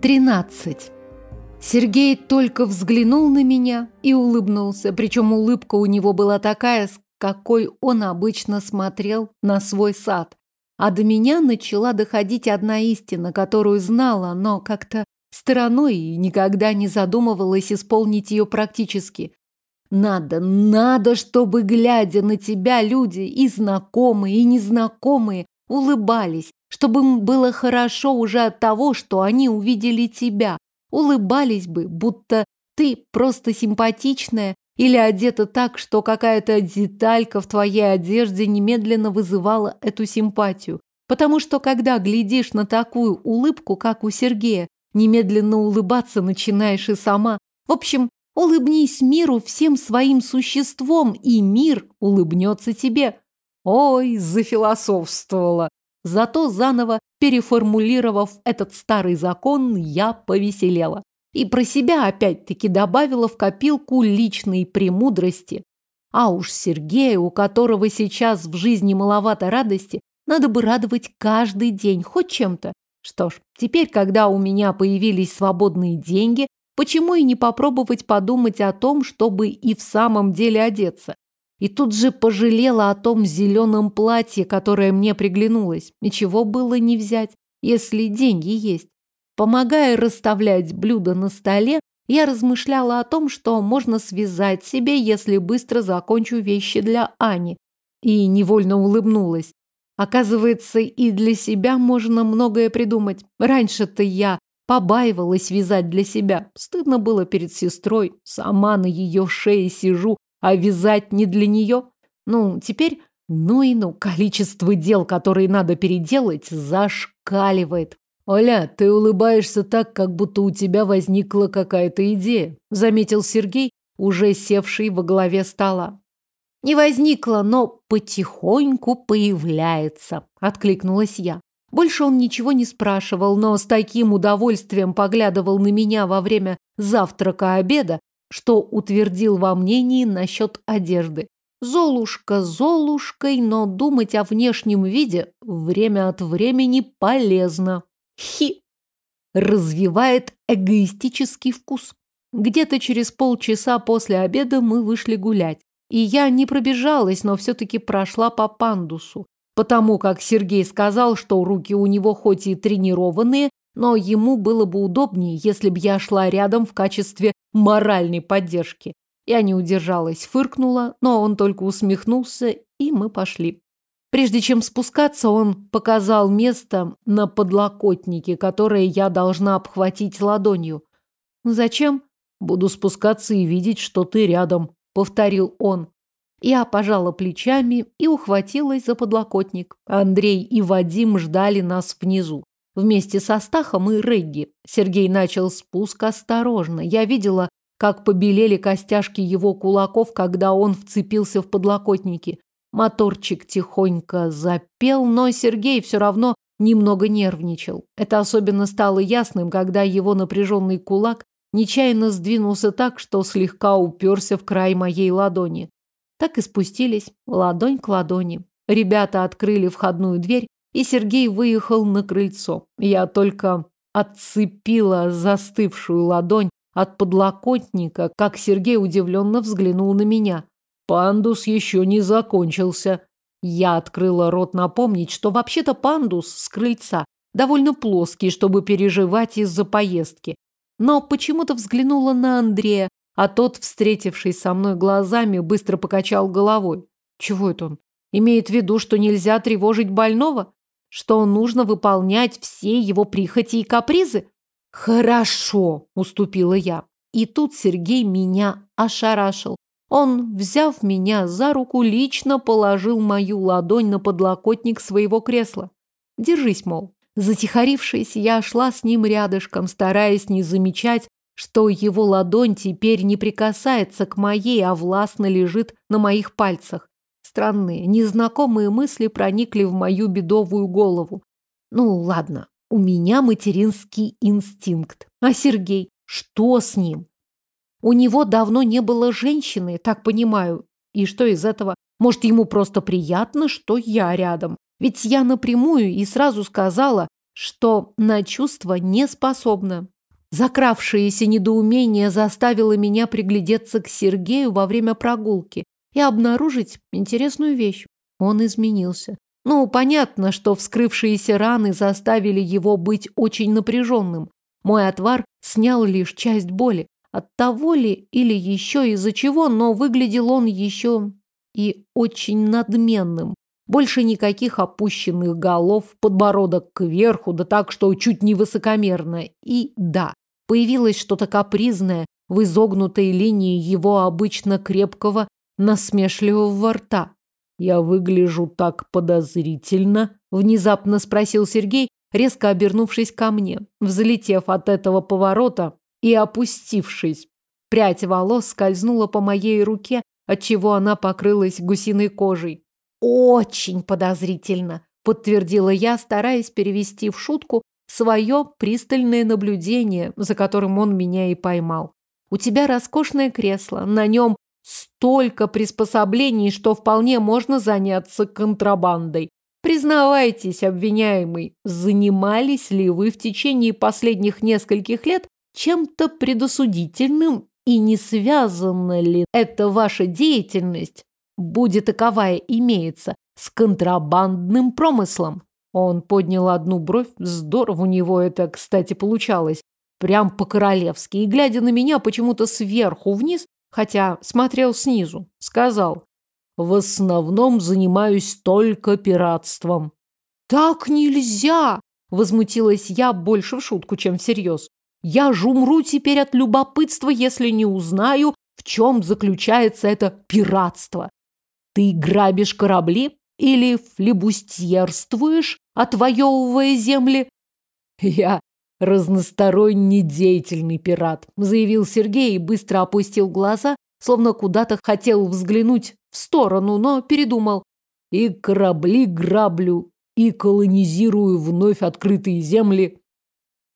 13. Сергей только взглянул на меня и улыбнулся, причем улыбка у него была такая, с какой он обычно смотрел на свой сад. А до меня начала доходить одна истина, которую знала, но как-то стороной и никогда не задумывалась исполнить ее практически. Надо, надо, чтобы, глядя на тебя, люди и знакомые, и незнакомые улыбались, чтобы им было хорошо уже от того, что они увидели тебя, улыбались бы, будто ты просто симпатичная или одета так, что какая-то деталька в твоей одежде немедленно вызывала эту симпатию. Потому что когда глядишь на такую улыбку, как у Сергея, немедленно улыбаться начинаешь и сама. В общем, улыбнись миру всем своим существом, и мир улыбнется тебе. Ой, зафилософствовала. Зато заново переформулировав этот старый закон, я повеселела. И про себя опять-таки добавила в копилку личной премудрости. А уж Сергея, у которого сейчас в жизни маловато радости, надо бы радовать каждый день, хоть чем-то. Что ж, теперь, когда у меня появились свободные деньги, почему и не попробовать подумать о том, чтобы и в самом деле одеться? И тут же пожалела о том зеленом платье, которое мне приглянулось. Ничего было не взять, если деньги есть. Помогая расставлять блюда на столе, я размышляла о том, что можно связать себе, если быстро закончу вещи для Ани. И невольно улыбнулась. Оказывается, и для себя можно многое придумать. Раньше-то я побаивалась вязать для себя. Стыдно было перед сестрой. Сама на ее шее сижу, а вязать не для нее? Ну, теперь, ну и ну, количество дел, которые надо переделать, зашкаливает. «Оля, ты улыбаешься так, как будто у тебя возникла какая-то идея», заметил Сергей, уже севший во главе стола. «Не возникла, но потихоньку появляется», откликнулась я. Больше он ничего не спрашивал, но с таким удовольствием поглядывал на меня во время завтрака-обеда, что утвердил во мнении насчет одежды. Золушка золушкой, но думать о внешнем виде время от времени полезно. Хи! Развивает эгоистический вкус. Где-то через полчаса после обеда мы вышли гулять. И я не пробежалась, но все-таки прошла по пандусу. Потому как Сергей сказал, что руки у него хоть и тренированные, но ему было бы удобнее, если бы я шла рядом в качестве моральной поддержки. Я не удержалась, фыркнула, но он только усмехнулся, и мы пошли. Прежде чем спускаться, он показал место на подлокотнике, которое я должна обхватить ладонью. «Зачем?» «Буду спускаться и видеть, что ты рядом», — повторил он. Я пожала плечами и ухватилась за подлокотник. Андрей и Вадим ждали нас внизу. Вместе со Стахом и Регги. Сергей начал спуск осторожно. Я видела, как побелели костяшки его кулаков, когда он вцепился в подлокотники. Моторчик тихонько запел, но Сергей все равно немного нервничал. Это особенно стало ясным, когда его напряженный кулак нечаянно сдвинулся так, что слегка уперся в край моей ладони. Так и спустились, ладонь к ладони. Ребята открыли входную дверь, и Сергей выехал на крыльцо. Я только отцепила застывшую ладонь от подлокотника, как Сергей удивленно взглянул на меня. Пандус еще не закончился. Я открыла рот напомнить, что вообще-то пандус с крыльца довольно плоский, чтобы переживать из-за поездки. Но почему-то взглянула на Андрея, а тот, встретившись со мной глазами, быстро покачал головой. Чего это он? Имеет в виду, что нельзя тревожить больного? Что нужно выполнять все его прихоти и капризы? Хорошо, уступила я. И тут Сергей меня ошарашил. Он, взяв меня за руку, лично положил мою ладонь на подлокотник своего кресла. Держись, мол. Затихарившись, я шла с ним рядышком, стараясь не замечать, что его ладонь теперь не прикасается к моей, а властно лежит на моих пальцах. Странные, незнакомые мысли проникли в мою бедовую голову. Ну, ладно, у меня материнский инстинкт. А Сергей? Что с ним? У него давно не было женщины, так понимаю. И что из этого? Может, ему просто приятно, что я рядом? Ведь я напрямую и сразу сказала, что на чувства не способна. Закравшееся недоумение заставило меня приглядеться к Сергею во время прогулки и обнаружить интересную вещь. Он изменился. Ну, понятно, что вскрывшиеся раны заставили его быть очень напряженным. Мой отвар снял лишь часть боли. От того ли или еще из-за чего, но выглядел он еще и очень надменным. Больше никаких опущенных голов, подбородок кверху, да так, что чуть не высокомерно. И да, появилось что-то капризное в изогнутой линии его обычно крепкого, насмешливого рта. «Я выгляжу так подозрительно?» – внезапно спросил Сергей, резко обернувшись ко мне. Взлетев от этого поворота и опустившись, прядь волос скользнула по моей руке, отчего она покрылась гусиной кожей. «Очень подозрительно», – подтвердила я, стараясь перевести в шутку свое пристальное наблюдение, за которым он меня и поймал. «У тебя роскошное кресло, на нем столько приспособлений, что вполне можно заняться контрабандой. Признавайтесь, обвиняемый, занимались ли вы в течение последних нескольких лет чем-то предосудительным и не связана ли эта ваша деятельность будет таковая имеется, с контрабандным промыслом. Он поднял одну бровь, здорово у него это, кстати, получалось, прям по-королевски, и, глядя на меня почему-то сверху вниз, хотя смотрел снизу, сказал, «В основном занимаюсь только пиратством». «Так нельзя!» – возмутилась я больше в шутку, чем всерьез. «Я же умру теперь от любопытства, если не узнаю, в чем заключается это пиратство. Ты грабишь корабли или флебустьерствуешь, отвоевывая земли? Я разносторонний деятельный пират, заявил Сергей и быстро опустил глаза, словно куда-то хотел взглянуть в сторону, но передумал. И корабли граблю, и колонизирую вновь открытые земли.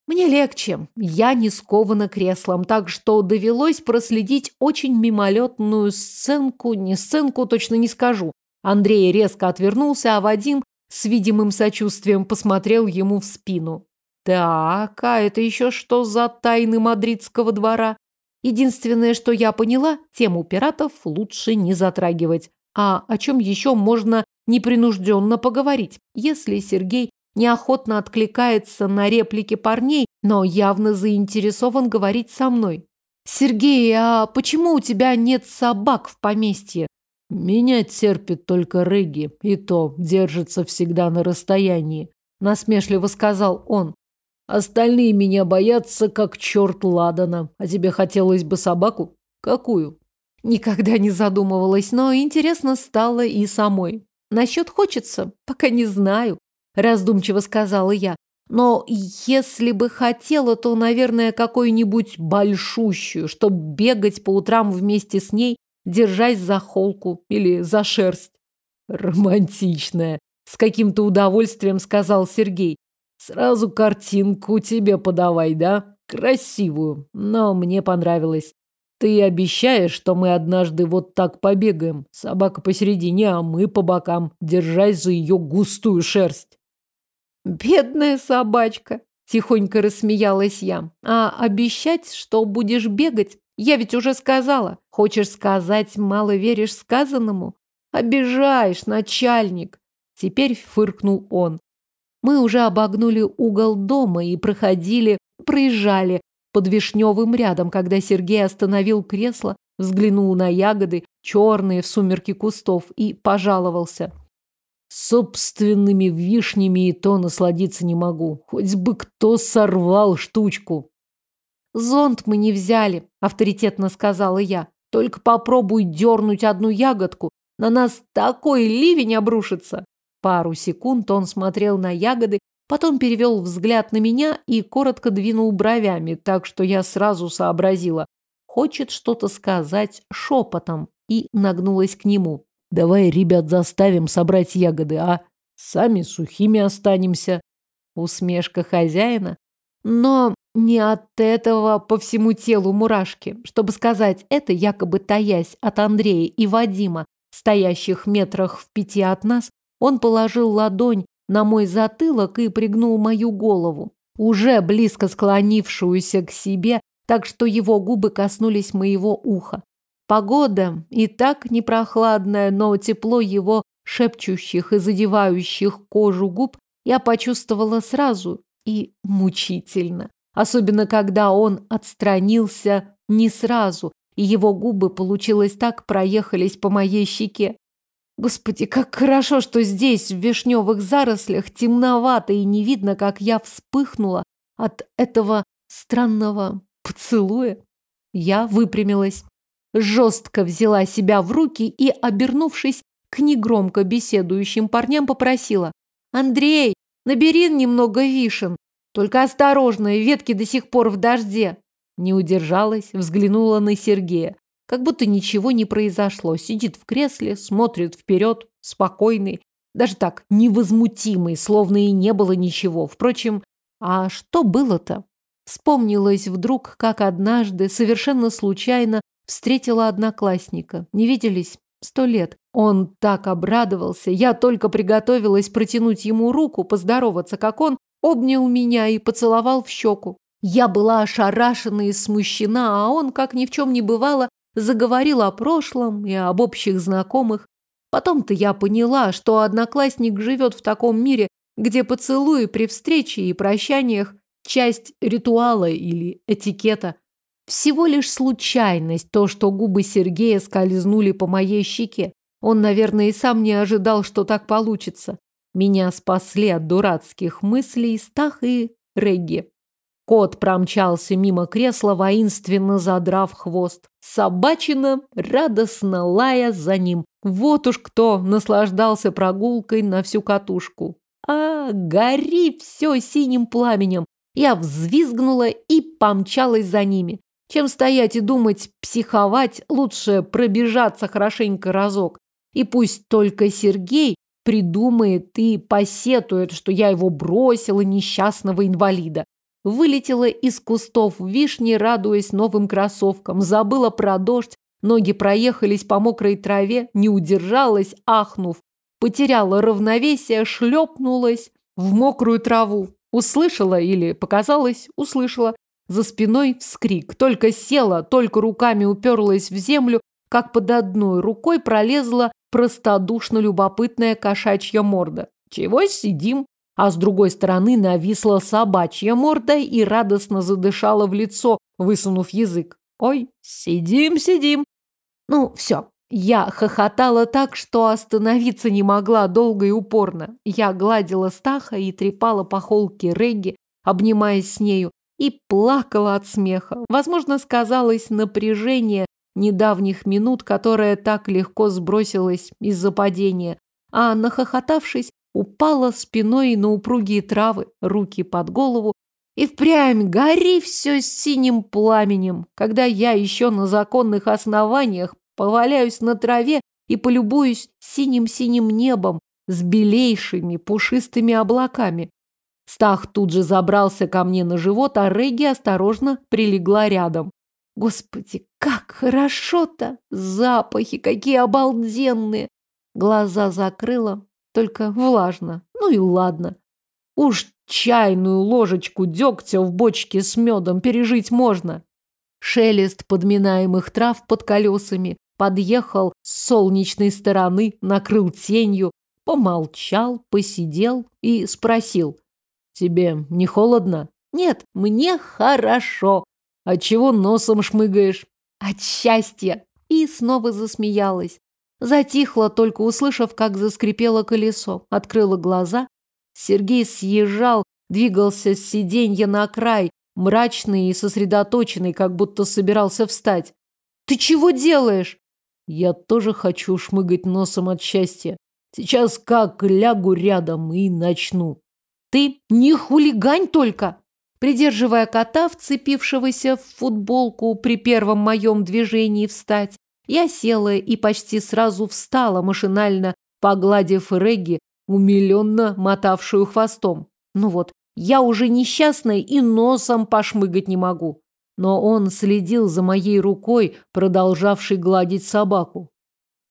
Мне легче, я не скована креслом, так что довелось проследить очень мимолетную сценку, не сценку, точно не скажу. Андрей резко отвернулся, а Вадим с видимым сочувствием посмотрел ему в спину. Так, а это еще что за тайны мадридского двора? Единственное, что я поняла, тему пиратов лучше не затрагивать. А о чем еще можно непринужденно поговорить, если Сергей неохотно откликается на реплики парней, но явно заинтересован говорить со мной. «Сергей, а почему у тебя нет собак в поместье?» «Меня терпит только Регги, и то держится всегда на расстоянии», – насмешливо сказал он. «Остальные меня боятся, как черт ладана. А тебе хотелось бы собаку? Какую?» Никогда не задумывалась, но интересно стало и самой. Насчет хочется, пока не знаю раздумчиво сказала я. Но если бы хотела, то, наверное, какую-нибудь большущую, чтобы бегать по утрам вместе с ней, держась за холку или за шерсть. Романтичная, с каким-то удовольствием сказал Сергей. Сразу картинку тебе подавай, да? Красивую, но мне понравилось. Ты обещаешь, что мы однажды вот так побегаем, собака посередине, а мы по бокам, держась за ее густую шерсть. «Бедная собачка!» – тихонько рассмеялась я. «А обещать, что будешь бегать? Я ведь уже сказала. Хочешь сказать, мало веришь сказанному? Обижаешь, начальник!» Теперь фыркнул он. Мы уже обогнули угол дома и проходили, проезжали под вишневым рядом, когда Сергей остановил кресло, взглянул на ягоды, черные в сумерки кустов, и пожаловался – Собственными вишнями и то насладиться не могу. Хоть бы кто сорвал штучку. Зонт мы не взяли, авторитетно сказала я. Только попробуй дернуть одну ягодку. На нас такой ливень обрушится. Пару секунд он смотрел на ягоды, потом перевел взгляд на меня и коротко двинул бровями, так что я сразу сообразила. Хочет что-то сказать шепотом и нагнулась к нему. Давай ребят заставим собрать ягоды, а сами сухими останемся. Усмешка хозяина. Но не от этого по всему телу мурашки. Чтобы сказать это, якобы таясь от Андрея и Вадима, стоящих метрах в пяти от нас, он положил ладонь на мой затылок и пригнул мою голову, уже близко склонившуюся к себе, так что его губы коснулись моего уха. Погода и так не прохладная, но тепло его шепчущих и задевающих кожу губ я почувствовала сразу и мучительно. Особенно, когда он отстранился не сразу, и его губы, получилось так, проехались по моей щеке. Господи, как хорошо, что здесь, в вишневых зарослях, темновато и не видно, как я вспыхнула от этого странного поцелуя. Я выпрямилась, жестко взяла себя в руки и, обернувшись к негромко беседующим парням, попросила. «Андрей, набери немного вишен. Только осторожно, ветки до сих пор в дожде». Не удержалась, взглянула на Сергея. Как будто ничего не произошло. Сидит в кресле, смотрит вперед, спокойный. Даже так, невозмутимый, словно и не было ничего. Впрочем, а что было-то? Вспомнилось вдруг, как однажды, совершенно случайно, встретила одноклассника. Не виделись сто лет. Он так обрадовался. Я только приготовилась протянуть ему руку, поздороваться, как он обнял меня и поцеловал в щеку. Я была ошарашена и смущена, а он, как ни в чем не бывало, заговорил о прошлом и об общих знакомых. Потом-то я поняла, что одноклассник живет в таком мире, где поцелуи при встрече и прощаниях – часть ритуала или этикета. Всего лишь случайность то, что губы Сергея скользнули по моей щеке. Он, наверное, и сам не ожидал, что так получится. Меня спасли от дурацких мыслей Стах и Регги. Кот промчался мимо кресла, воинственно задрав хвост. Собачина, радостно лая за ним. Вот уж кто наслаждался прогулкой на всю катушку. А, гори все синим пламенем. Я взвизгнула и помчалась за ними. Чем стоять и думать, психовать, лучше пробежаться хорошенько разок. И пусть только Сергей придумает и посетует, что я его бросила, несчастного инвалида. Вылетела из кустов вишни, радуясь новым кроссовкам, забыла про дождь, ноги проехались по мокрой траве, не удержалась, ахнув. Потеряла равновесие, шлепнулась в мокрую траву. Услышала или показалось, услышала. За спиной вскрик. Только села, только руками уперлась в землю, как под одной рукой пролезла простодушно любопытная кошачья морда. Чего сидим? А с другой стороны нависла собачья морда и радостно задышала в лицо, высунув язык. «Ой, сидим, сидим!» Ну, все. Я хохотала так, что остановиться не могла долго и упорно. Я гладила Стаха и трепала по холке Регги, обнимаясь с нею, и плакала от смеха. Возможно, сказалось напряжение недавних минут, которое так легко сбросилось из-за падения, а, нахохотавшись, упала спиной на упругие травы, руки под голову, и впрямь гори все синим пламенем, когда я еще на законных основаниях поваляюсь на траве и полюбуюсь синим-синим небом с белейшими пушистыми облаками. Стах тут же забрался ко мне на живот, а Регги осторожно прилегла рядом. Господи, как хорошо-то! Запахи какие обалденные! Глаза закрыла, только влажно. Ну и ладно. Уж чайную ложечку дегтя в бочке с медом пережить можно. Шелест подминаемых трав под колесами подъехал с солнечной стороны, накрыл тенью, помолчал, посидел и спросил. «Тебе не холодно?» «Нет, мне хорошо». «От чего носом шмыгаешь?» «От счастья!» И снова засмеялась. Затихла, только услышав, как заскрипело колесо. Открыла глаза. Сергей съезжал, двигался с сиденья на край, мрачный и сосредоточенный, как будто собирался встать. «Ты чего делаешь?» «Я тоже хочу шмыгать носом от счастья. Сейчас как лягу рядом и начну». «Ты не хулигань только!» Придерживая кота, вцепившегося в футболку при первом моем движении встать, я села и почти сразу встала, машинально погладив Регги, умиленно мотавшую хвостом. Ну вот, я уже несчастная и носом пошмыгать не могу. Но он следил за моей рукой, продолжавшей гладить собаку.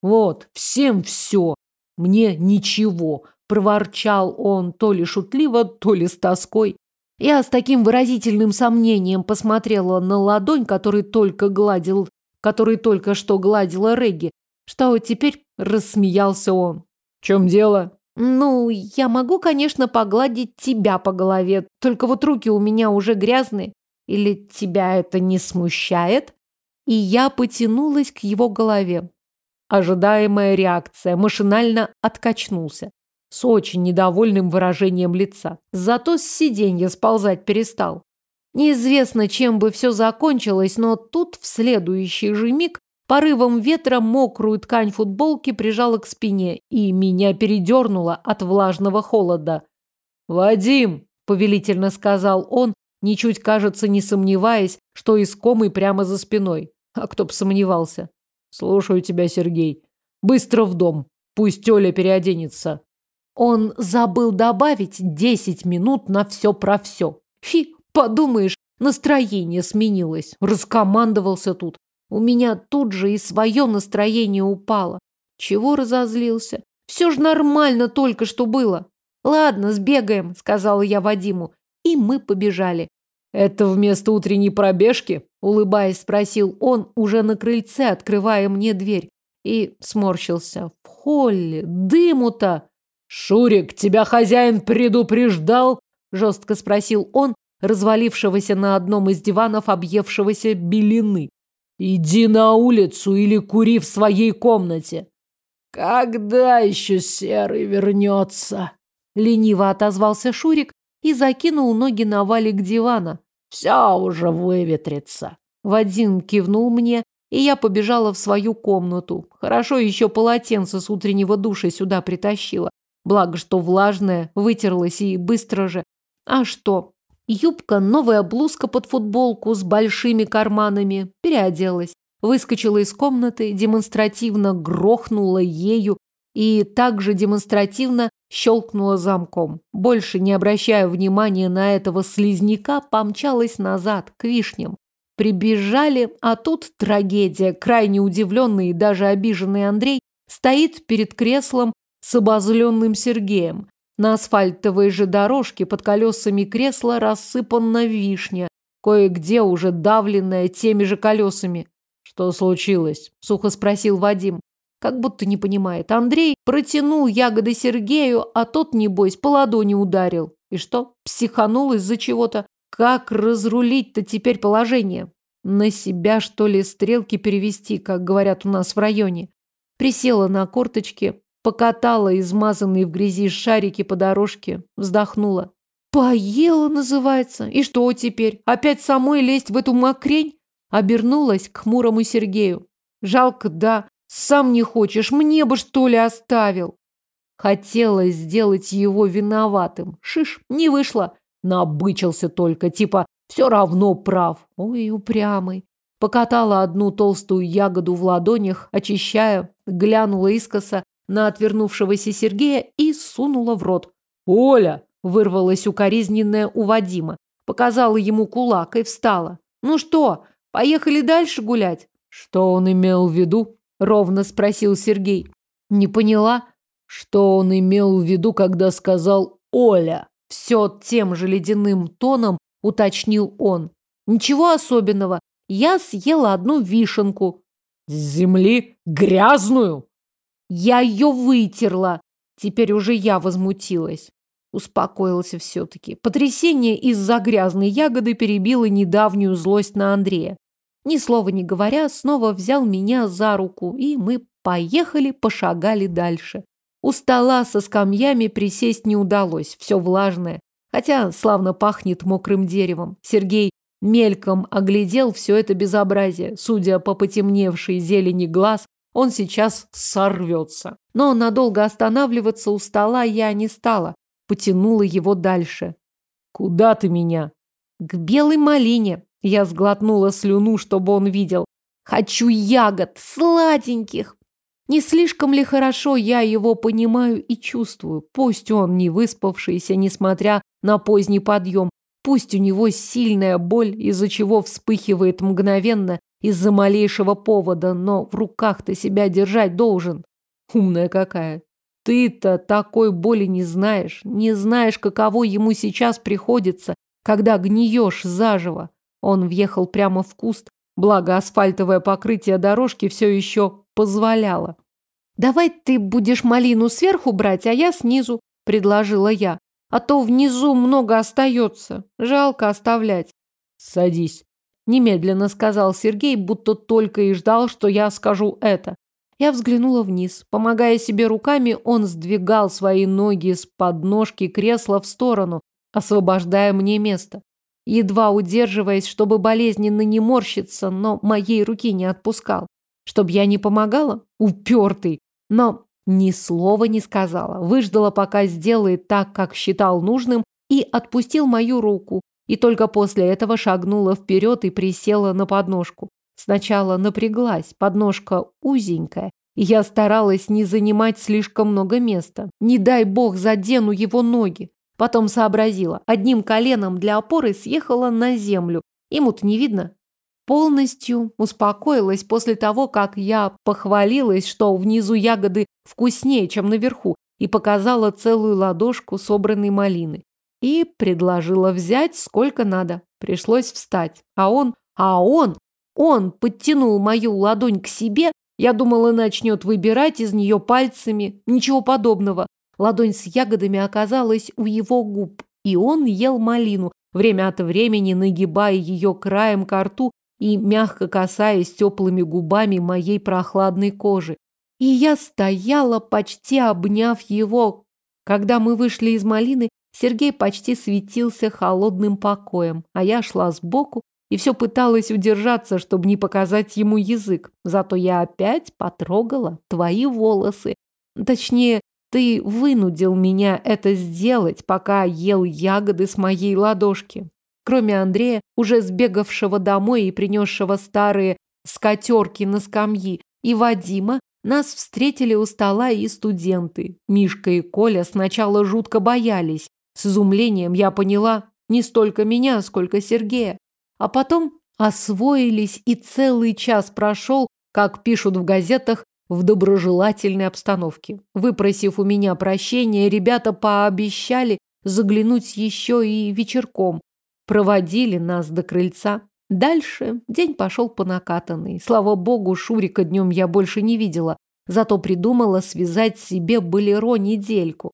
Вот, всем все. Мне ничего. проворчал он то ли шутливо, то ли с тоской. Я с таким выразительным сомнением посмотрела на ладонь, который только гладил, который только что гладила Регги, что теперь рассмеялся он. В чем дело? Ну, я могу, конечно, погладить тебя по голове, только вот руки у меня уже грязные. Или тебя это не смущает? И я потянулась к его голове. Ожидаемая реакция, машинально откачнулся. С очень недовольным выражением лица. Зато с сиденья сползать перестал. Неизвестно, чем бы все закончилось, но тут в следующий же миг порывом ветра мокрую ткань футболки прижала к спине, и меня передернуло от влажного холода. «Вадим!» – повелительно сказал он, ничуть, кажется, не сомневаясь, что искомый прямо за спиной. А кто б сомневался? Слушаю тебя, Сергей. Быстро в дом. Пусть Оля переоденется. Он забыл добавить десять минут на все про все. Фи, подумаешь, настроение сменилось. Раскомандовался тут. У меня тут же и свое настроение упало. Чего разозлился? Все же нормально только что было. Ладно, сбегаем, сказала я Вадиму. И мы побежали. Это вместо утренней пробежки? Улыбаясь, спросил он уже на крыльце, открывая мне дверь. И сморщился. В холле. Дыму-то! «Шурик, тебя хозяин предупреждал?» Жестко спросил он, развалившегося на одном из диванов объевшегося белины. «Иди на улицу или кури в своей комнате». «Когда еще Серый вернется?» Лениво отозвался Шурик и закинул ноги на валик дивана. Все уже выветрится. Вадим кивнул мне, и я побежала в свою комнату. Хорошо еще полотенце с утреннего душа сюда притащила. Благо, что влажное, вытерлась и быстро же. А что? Юбка, новая блузка под футболку с большими карманами. Переоделась. Выскочила из комнаты, демонстративно грохнула ею и также демонстративно щелкнула замком. Больше не обращая внимания на этого слизняка, помчалась назад, к вишням. Прибежали, а тут трагедия. Крайне удивленный и даже обиженный Андрей стоит перед креслом с обозленным Сергеем. На асфальтовой же дорожке под колесами кресла рассыпана вишня, кое-где уже давленная теми же колесами. «Что случилось?» – сухо спросил Вадим как будто не понимает. Андрей протянул ягоды Сергею, а тот, небось, по ладони ударил. И что, психанул из-за чего-то? Как разрулить-то теперь положение? На себя, что ли, стрелки перевести, как говорят у нас в районе? Присела на корточки, покатала измазанные в грязи шарики по дорожке, вздохнула. Поела, называется. И что теперь? Опять самой лезть в эту мокрень? Обернулась к хмурому Сергею. Жалко, да, сам не хочешь, мне бы что ли оставил. Хотела сделать его виноватым. Шиш, не вышло. Набычился только, типа, все равно прав. Ой, упрямый. Покатала одну толстую ягоду в ладонях, очищая, глянула искоса на отвернувшегося Сергея и сунула в рот. «Оля!» – вырвалась укоризненная у Вадима. Показала ему кулак и встала. «Ну что, поехали дальше гулять?» Что он имел в виду? ровно спросил Сергей. Не поняла, что он имел в виду, когда сказал «Оля». Все тем же ледяным тоном уточнил он. Ничего особенного. Я съела одну вишенку. С земли грязную? Я ее вытерла. Теперь уже я возмутилась. Успокоился все-таки. Потрясение из-за грязной ягоды перебило недавнюю злость на Андрея ни слова не говоря, снова взял меня за руку, и мы поехали, пошагали дальше. У стола со скамьями присесть не удалось, все влажное, хотя славно пахнет мокрым деревом. Сергей мельком оглядел все это безобразие. Судя по потемневшей зелени глаз, он сейчас сорвется. Но надолго останавливаться у стола я не стала, потянула его дальше. «Куда ты меня?» «К белой малине», я сглотнула слюну, чтобы он видел. Хочу ягод, сладеньких. Не слишком ли хорошо я его понимаю и чувствую? Пусть он не выспавшийся, несмотря на поздний подъем. Пусть у него сильная боль, из-за чего вспыхивает мгновенно из-за малейшего повода, но в руках-то себя держать должен. Умная какая. ты-то такой боли не знаешь, не знаешь, каково ему сейчас приходится, когда гниешь заживо. Он въехал прямо в куст, благо асфальтовое покрытие дорожки все еще позволяло. «Давай ты будешь малину сверху брать, а я снизу», – предложила я. «А то внизу много остается. Жалко оставлять». «Садись», – немедленно сказал Сергей, будто только и ждал, что я скажу это. Я взглянула вниз. Помогая себе руками, он сдвигал свои ноги с подножки кресла в сторону, освобождая мне место. Едва удерживаясь, чтобы болезненно не морщиться, но моей руки не отпускал. Чтоб я не помогала? Упертый. Но ни слова не сказала. Выждала, пока сделает так, как считал нужным, и отпустил мою руку. И только после этого шагнула вперед и присела на подножку. Сначала напряглась, подножка узенькая, и я старалась не занимать слишком много места. Не дай бог задену его ноги. Потом сообразила, одним коленом для опоры съехала на землю. Ему-то не видно. Полностью успокоилась после того, как я похвалилась, что внизу ягоды вкуснее, чем наверху, и показала целую ладошку собранной малины. И предложила взять сколько надо. Пришлось встать. А он, а он он подтянул мою ладонь к себе, я думала, начнет выбирать из нее пальцами. Ничего подобного. Ладонь с ягодами оказалась у его губ, и он ел малину, время от времени нагибая ее краем к рту и мягко касаясь теплыми губами моей прохладной кожи. И я стояла, почти обняв его. Когда мы вышли из малины, Сергей почти светился холодным покоем, а я шла сбоку, и все пыталась удержаться, чтобы не показать ему язык. Зато я опять потрогала твои волосы. Точнее, ты вынудил меня это сделать, пока ел ягоды с моей ладошки. Кроме Андрея, уже сбегавшего домой и принесшего старые скатерки на скамьи, и Вадима, нас встретили у стола и студенты. Мишка и Коля сначала жутко боялись. С изумлением я поняла не столько меня, сколько Сергея. А потом освоились, и целый час прошел, как пишут в газетах, в доброжелательной обстановке. Выпросив у меня прощения, ребята пообещали заглянуть еще и вечерком. Проводили нас до крыльца. Дальше день пошел по накатанной. Слава богу, Шурика днем я больше не видела. Зато придумала связать себе болеро недельку.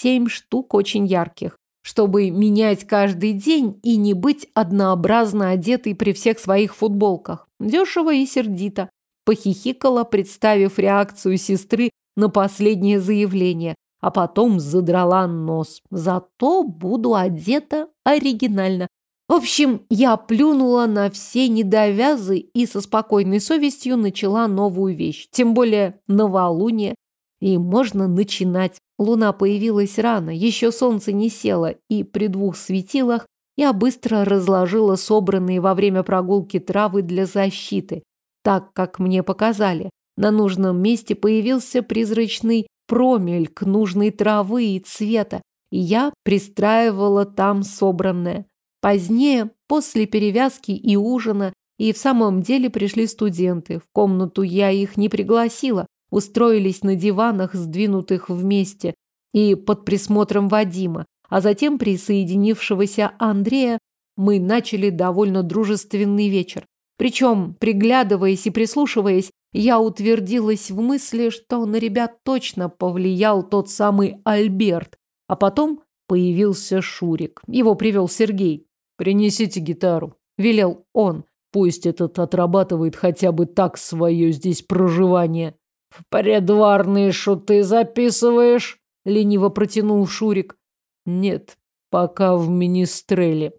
Семь штук очень ярких чтобы менять каждый день и не быть однообразно одетой при всех своих футболках. Дешево и сердито. Похихикала, представив реакцию сестры на последнее заявление, а потом задрала нос. Зато буду одета оригинально. В общем, я плюнула на все недовязы и со спокойной совестью начала новую вещь. Тем более новолуние. И можно начинать. Луна появилась рано, еще солнце не село, и при двух светилах я быстро разложила собранные во время прогулки травы для защиты. Так, как мне показали, на нужном месте появился призрачный промельк нужной травы и цвета, и я пристраивала там собранное. Позднее, после перевязки и ужина, и в самом деле пришли студенты. В комнату я их не пригласила, устроились на диванах, сдвинутых вместе, и под присмотром Вадима, а затем присоединившегося Андрея, мы начали довольно дружественный вечер. Причем, приглядываясь и прислушиваясь, я утвердилась в мысли, что на ребят точно повлиял тот самый Альберт. А потом появился Шурик. Его привел Сергей. «Принесите гитару», – велел он. «Пусть этот отрабатывает хотя бы так свое здесь проживание». «В придворные шуты записываешь?» — лениво протянул Шурик. «Нет, пока в министреле».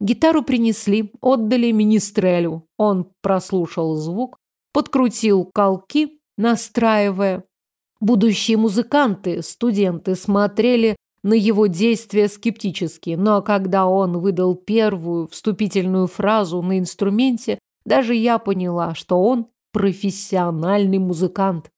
Гитару принесли, отдали министрелю. Он прослушал звук, подкрутил колки, настраивая. Будущие музыканты, студенты смотрели на его действия скептически, но когда он выдал первую вступительную фразу на инструменте, даже я поняла, что он профессиональный музыкант.